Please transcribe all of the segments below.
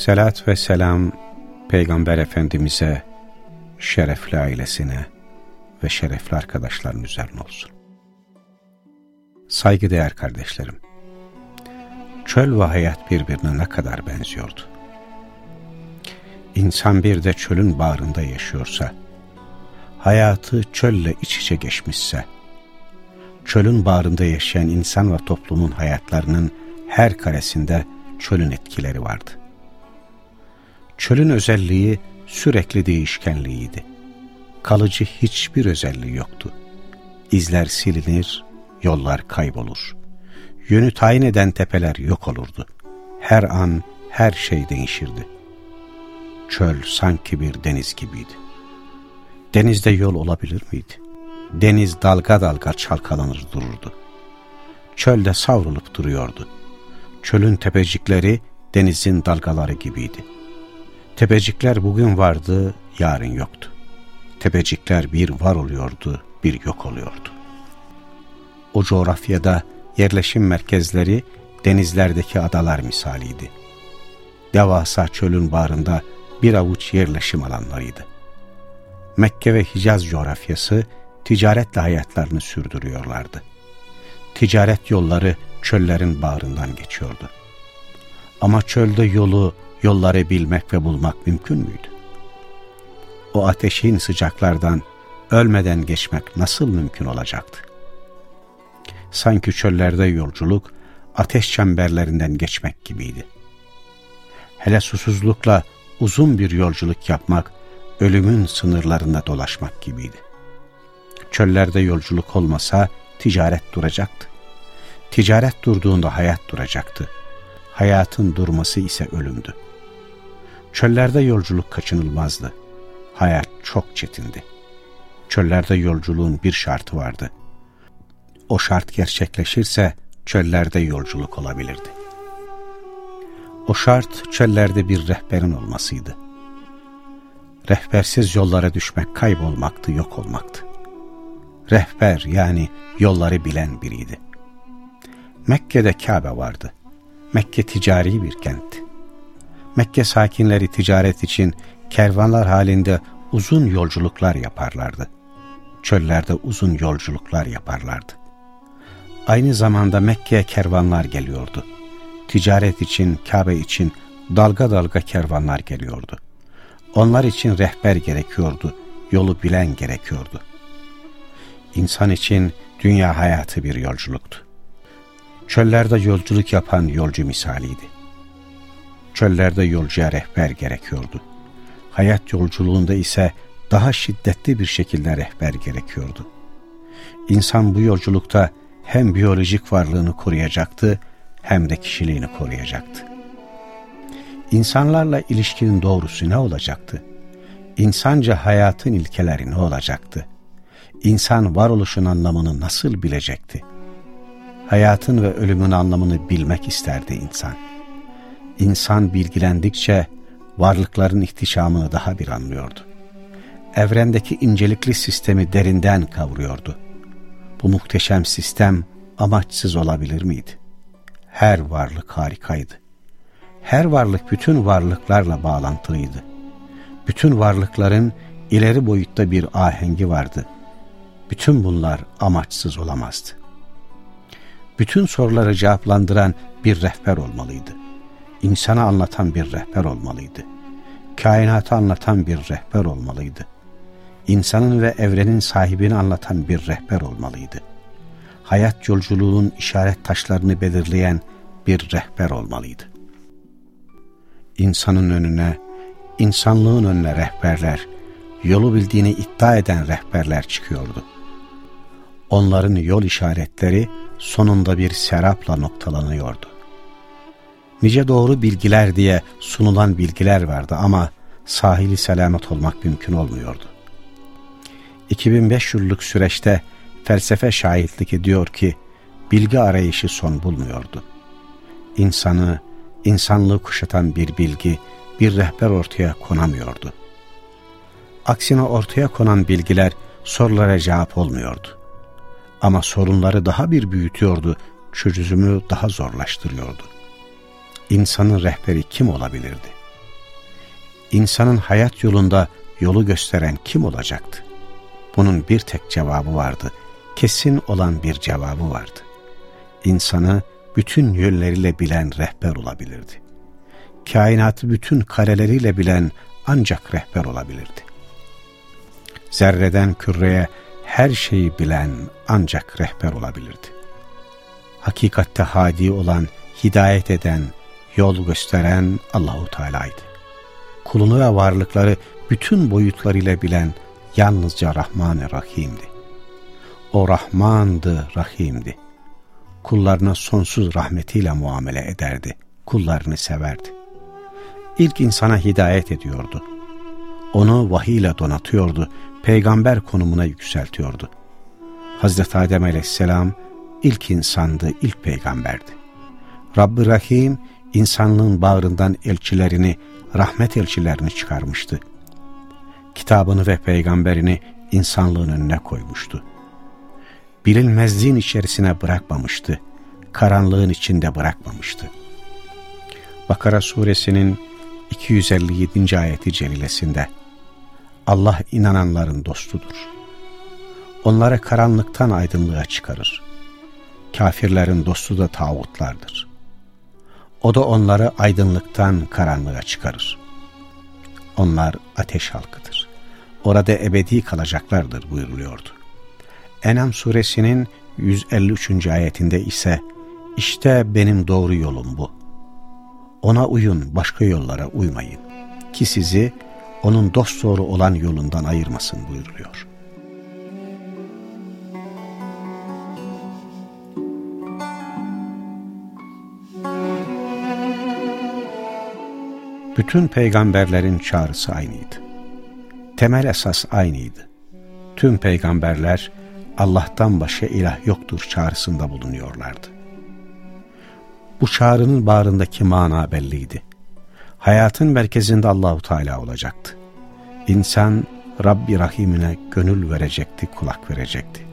Selat ve selam Peygamber Efendimiz'e, şerefli ailesine ve şerefli arkadaşların üzerine olsun. Saygıdeğer kardeşlerim, çöl ve hayat birbirine ne kadar benziyordu. İnsan bir de çölün bağrında yaşıyorsa, hayatı çölle iç içe geçmişse, çölün bağrında yaşayan insan ve toplumun hayatlarının her karesinde çölün etkileri vardı. Çölün özelliği sürekli değişkenliğiydi. Kalıcı hiçbir özelliği yoktu. İzler silinir, yollar kaybolur. Yönü tayin eden tepeler yok olurdu. Her an her şey değişirdi. Çöl sanki bir deniz gibiydi. Denizde yol olabilir miydi? Deniz dalga dalga çalkalanır dururdu. Çölde savrulup duruyordu. Çölün tepecikleri denizin dalgaları gibiydi. Tepecikler bugün vardı, yarın yoktu. Tepecikler bir var oluyordu, bir yok oluyordu. O coğrafyada yerleşim merkezleri denizlerdeki adalar misaliydi. Devasa çölün bağrında bir avuç yerleşim alanlarıydı. Mekke ve Hicaz coğrafyası ticaretle hayatlarını sürdürüyorlardı. Ticaret yolları çöllerin bağrından geçiyordu. Ama çölde yolu, yolları bilmek ve bulmak mümkün müydü? O ateşin sıcaklardan ölmeden geçmek nasıl mümkün olacaktı? Sanki çöllerde yolculuk ateş çemberlerinden geçmek gibiydi. Hele susuzlukla uzun bir yolculuk yapmak, ölümün sınırlarında dolaşmak gibiydi. Çöllerde yolculuk olmasa ticaret duracaktı. Ticaret durduğunda hayat duracaktı. Hayatın durması ise ölümdü. Çöllerde yolculuk kaçınılmazdı. Hayat çok çetindi. Çöllerde yolculuğun bir şartı vardı. O şart gerçekleşirse çöllerde yolculuk olabilirdi. O şart çöllerde bir rehberin olmasıydı. Rehbersiz yollara düşmek kaybolmaktı, yok olmaktı. Rehber yani yolları bilen biriydi. Mekke'de Kabe vardı. Mekke ticari bir kentti. Mekke sakinleri ticaret için kervanlar halinde uzun yolculuklar yaparlardı. Çöllerde uzun yolculuklar yaparlardı. Aynı zamanda Mekke'ye kervanlar geliyordu. Ticaret için, Kabe için dalga dalga kervanlar geliyordu. Onlar için rehber gerekiyordu, yolu bilen gerekiyordu. İnsan için dünya hayatı bir yolculuktu. Çöllerde yolculuk yapan yolcu misaliydi. Çöllerde yolcuya rehber gerekiyordu. Hayat yolculuğunda ise daha şiddetli bir şekilde rehber gerekiyordu. İnsan bu yolculukta hem biyolojik varlığını koruyacaktı hem de kişiliğini koruyacaktı. İnsanlarla ilişkinin doğrusu ne olacaktı? İnsanca hayatın ilkeleri ne olacaktı? İnsan varoluşun anlamını nasıl bilecekti? Hayatın ve ölümün anlamını bilmek isterdi insan. İnsan bilgilendikçe varlıkların ihtişamını daha bir anlıyordu. Evrendeki incelikli sistemi derinden kavruyordu. Bu muhteşem sistem amaçsız olabilir miydi? Her varlık harikaydı. Her varlık bütün varlıklarla bağlantılıydı. Bütün varlıkların ileri boyutta bir ahengi vardı. Bütün bunlar amaçsız olamazdı. Bütün soruları cevaplandıran bir rehber olmalıydı. İnsana anlatan bir rehber olmalıydı. Kainatı anlatan bir rehber olmalıydı. İnsanın ve evrenin sahibini anlatan bir rehber olmalıydı. Hayat yolculuğunun işaret taşlarını belirleyen bir rehber olmalıydı. İnsanın önüne, insanlığın önüne rehberler, yolu bildiğini iddia eden rehberler çıkıyordu. Onların yol işaretleri sonunda bir serapla noktalanıyordu. Nice doğru bilgiler diye sunulan bilgiler vardı ama sahili selamet olmak mümkün olmuyordu. 2005 yıllık süreçte felsefe şahitlik ediyor ki bilgi arayışı son bulmuyordu. İnsanı, insanlığı kuşatan bir bilgi, bir rehber ortaya konamıyordu. Aksine ortaya konan bilgiler sorulara cevap olmuyordu. Ama sorunları daha bir büyütüyordu, çözümü daha zorlaştırıyordu. İnsanın rehberi kim olabilirdi? İnsanın hayat yolunda yolu gösteren kim olacaktı? Bunun bir tek cevabı vardı, kesin olan bir cevabı vardı. İnsanı bütün yönleriyle bilen rehber olabilirdi. Kainatı bütün kareleriyle bilen ancak rehber olabilirdi. Zerreden küreye her şeyi bilen ancak rehber olabilirdi. Hakikatte hadi olan, hidayet eden, yol gösteren Allahu Teala'ydı. Kulunu ve varlıkları bütün boyutlarıyla bilen yalnızca Rahman-ı Rahim'di. O Rahman'dı, Rahim'di. Kullarına sonsuz rahmetiyle muamele ederdi. Kullarını severdi. İlk insana hidayet ediyordu. Onu vahiy ile donatıyordu. Peygamber konumuna yükseltiyordu. Hazreti Adem aleyhisselam ilk insandı, ilk peygamberdi. Rabbi Rahim insanlığın bağrından elçilerini, rahmet elçilerini çıkarmıştı. Kitabını ve peygamberini insanlığın önüne koymuştu. Bilinmezliğin içerisine bırakmamıştı. Karanlığın içinde bırakmamıştı. Bakara suresinin 257. ayeti celilesinde Allah inananların dostudur. Onları karanlıktan aydınlığa çıkarır. Kafirlerin dostu da tağutlardır. O da onları aydınlıktan karanlığa çıkarır. Onlar ateş halkıdır. Orada ebedi kalacaklardır buyuruluyordu. Enam suresinin 153. ayetinde ise işte benim doğru yolum bu. Ona uyun başka yollara uymayın ki sizi onun dosdoğru olan yolundan ayırmasın buyuruluyor. Bütün peygamberlerin çağrısı aynıydı. Temel esas aynıydı. Tüm peygamberler Allah'tan başka ilah yoktur çağrısında bulunuyorlardı. Bu çağrının bağrındaki mana belliydi. Hayatın merkezinde Allahu Teala olacaktı. İnsan Rabbi Rahim'ine gönül verecekti, kulak verecekti.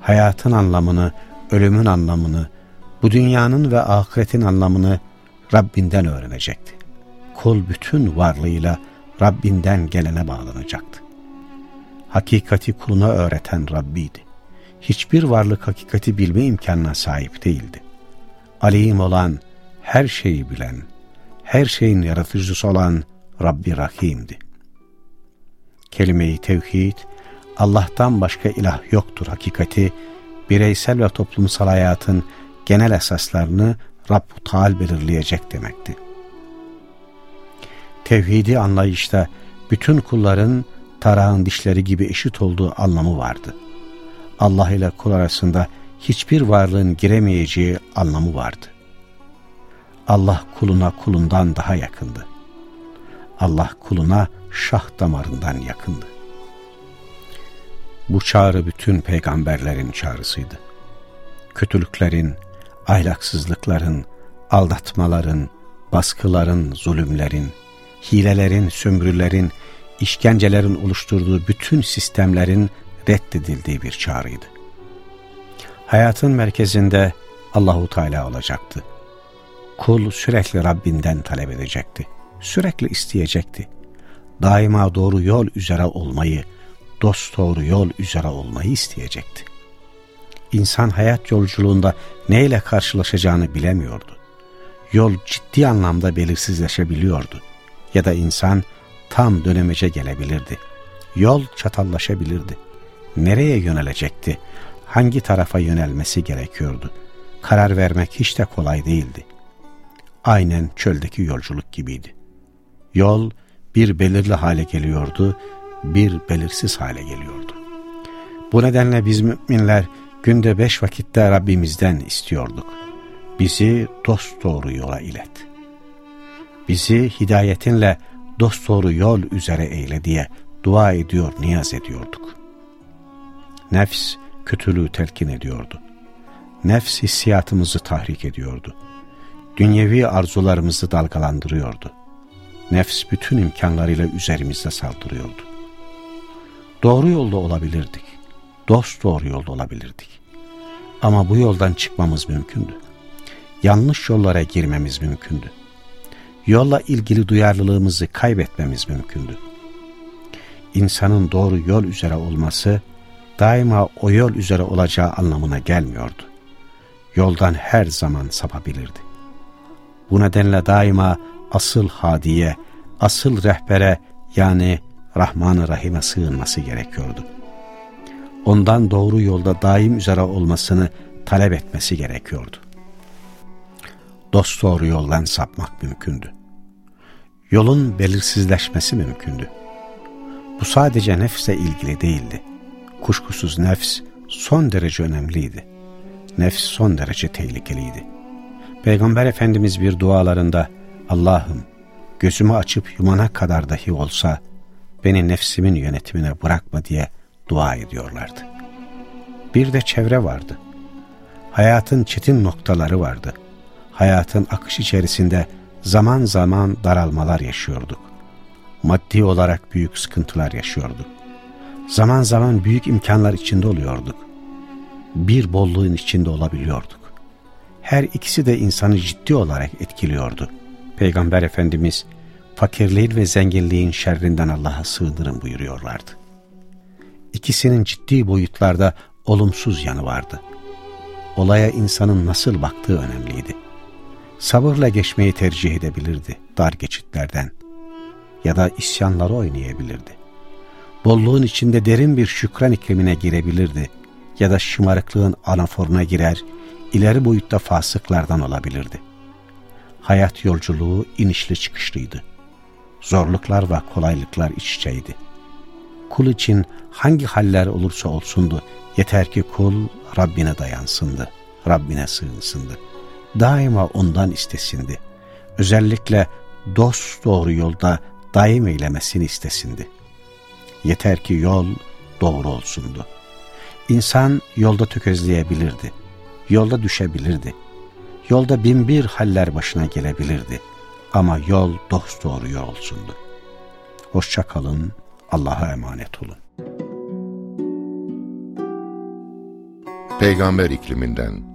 Hayatın anlamını, ölümün anlamını, bu dünyanın ve ahiretin anlamını Rabbinden öğrenecekti kul bütün varlığıyla Rabbinden gelene bağlanacaktı. Hakikati kuluna öğreten Rabbiydi. Hiçbir varlık hakikati bilme imkanına sahip değildi. Alim olan, her şeyi bilen, her şeyin yaratıcısı olan Rabbi Rahim'di. Kelime-i tevhid, Allah'tan başka ilah yoktur hakikati, bireysel ve toplumsal hayatın genel esaslarını Rabb-u Teal belirleyecek demekti tevhidi anlayışta bütün kulların tarağın dişleri gibi eşit olduğu anlamı vardı. Allah ile kul arasında hiçbir varlığın giremeyeceği anlamı vardı. Allah kuluna kulundan daha yakındı. Allah kuluna şah damarından yakındı. Bu çağrı bütün peygamberlerin çağrısıydı. Kötülüklerin, ahlaksızlıkların, aldatmaların, baskıların, zulümlerin, hilelerin, sömürülerin, işkencelerin oluşturduğu bütün sistemlerin reddedildiği bir çağrıydı. Hayatın merkezinde Allahu Teala olacaktı. Kul sürekli Rabbinden talep edecekti. Sürekli isteyecekti. Daima doğru yol üzere olmayı, dost doğru yol üzere olmayı isteyecekti. İnsan hayat yolculuğunda neyle karşılaşacağını bilemiyordu. Yol ciddi anlamda belirsizleşebiliyordu ya da insan tam dönemece gelebilirdi. Yol çatallaşabilirdi. Nereye yönelecekti? Hangi tarafa yönelmesi gerekiyordu? Karar vermek hiç de kolay değildi. Aynen çöldeki yolculuk gibiydi. Yol bir belirli hale geliyordu, bir belirsiz hale geliyordu. Bu nedenle biz müminler günde beş vakitte Rabbimizden istiyorduk. Bizi dost doğru yola ilet.'' Bizi hidayetinle dosdoğru yol üzere eyle diye dua ediyor, niyaz ediyorduk. Nefs kötülüğü telkin ediyordu. Nefs hissiyatımızı tahrik ediyordu. Dünyevi arzularımızı dalgalandırıyordu. Nefs bütün imkanlarıyla üzerimizde saldırıyordu. Doğru yolda olabilirdik. Dost doğru yolda olabilirdik. Ama bu yoldan çıkmamız mümkündü. Yanlış yollara girmemiz mümkündü. Yolla ilgili duyarlılığımızı kaybetmemiz mümkündü. İnsanın doğru yol üzere olması, daima o yol üzere olacağı anlamına gelmiyordu. Yoldan her zaman sapabilirdi. Bu nedenle daima asıl hadiye, asıl rehbere yani Rahman-ı Rahim'e sığınması gerekiyordu. Ondan doğru yolda daim üzere olmasını talep etmesi gerekiyordu. Dost doğru yoldan sapmak mümkündü. Yolun belirsizleşmesi mümkündü. Bu sadece nefse ilgili değildi. Kuşkusuz nefs son derece önemliydi. Nefs son derece tehlikeliydi. Peygamber Efendimiz bir dualarında Allah'ım gözümü açıp yumana kadar dahi olsa beni nefsimin yönetimine bırakma diye dua ediyorlardı. Bir de çevre vardı. Hayatın çetin noktaları vardı. Hayatın akış içerisinde zaman zaman daralmalar yaşıyorduk. Maddi olarak büyük sıkıntılar yaşıyorduk. Zaman zaman büyük imkanlar içinde oluyorduk. Bir bolluğun içinde olabiliyorduk. Her ikisi de insanı ciddi olarak etkiliyordu. Peygamber Efendimiz fakirliğin ve zenginliğin şerrinden Allah'a sığınırım buyuruyorlardı. İkisinin ciddi boyutlarda olumsuz yanı vardı. Olaya insanın nasıl baktığı önemliydi. Sabırla geçmeyi tercih edebilirdi dar geçitlerden ya da isyanları oynayabilirdi. Bolluğun içinde derin bir şükran iklimine girebilirdi ya da şımarıklığın anaforuna girer, ileri boyutta fasıklardan olabilirdi. Hayat yolculuğu inişli çıkışlıydı. Zorluklar ve kolaylıklar iç içeydi. Kul için hangi haller olursa olsundu, yeter ki kul Rabbine dayansındı, Rabbine sığınsındı. Daima ondan istesindi. Özellikle dost doğru yolda daim eylemesini istesindi. Yeter ki yol doğru olsundu. İnsan yolda tökezleyebilirdi, yolda düşebilirdi, yolda binbir haller başına gelebilirdi. Ama yol dost doğru yol olsundu. Hoşça kalın, Allah'a emanet olun. Peygamber ikliminden